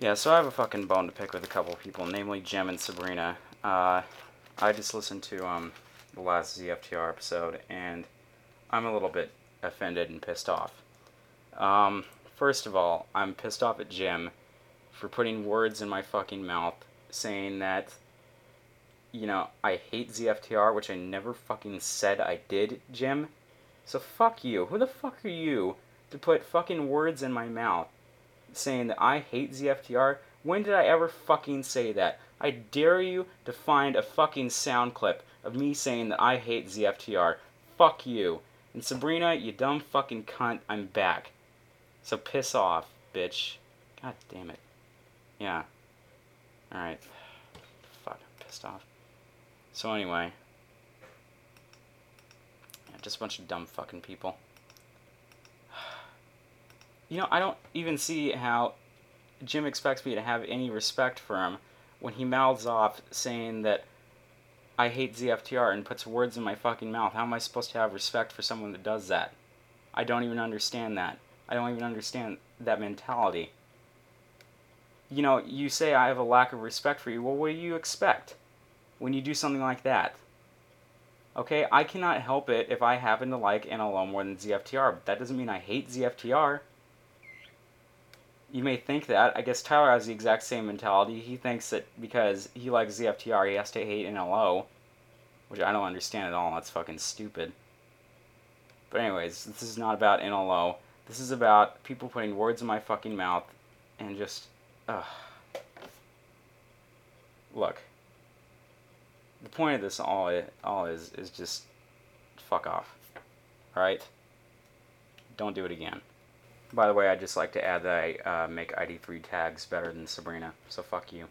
Yeah, so I have a fucking bone to pick with a couple people, namely Jem and Sabrina. Uh, I just listened to um, the last ZFTR episode, and I'm a little bit offended and pissed off. Um, first of all, I'm pissed off at Jim for putting words in my fucking mouth saying that, you know, I hate ZFTR, which I never fucking said I did, Jim. So fuck you. Who the fuck are you to put fucking words in my mouth saying that I hate ZFTR? When did I ever fucking say that? I dare you to find a fucking sound clip of me saying that I hate ZFTR. Fuck you. And Sabrina, you dumb fucking cunt, I'm back. So piss off, bitch. God damn it. Yeah. Alright. Fuck, I'm pissed off. So anyway. Yeah, just a bunch of dumb fucking people. You know, I don't even see how Jim expects me to have any respect for him when he mouths off saying that I hate ZFTR and puts words in my fucking mouth. How am I supposed to have respect for someone that does that? I don't even understand that. I don't even understand that mentality. You know, you say I have a lack of respect for you. Well, what do you expect when you do something like that? Okay, I cannot help it if I happen to like NLO more than ZFTR, but that doesn't mean I hate ZFTR. You may think that. I guess Tyler has the exact same mentality. He thinks that because he likes ZFTR, he has to hate NLO, which I don't understand at all. That's fucking stupid. But anyways, this is not about NLO. This is about people putting words in my fucking mouth and just, ugh. Look, the point of this all it all is is just fuck off. All right. Don't do it again. By the way, I'd just like to add that I uh, make ID3 tags better than Sabrina, so fuck you.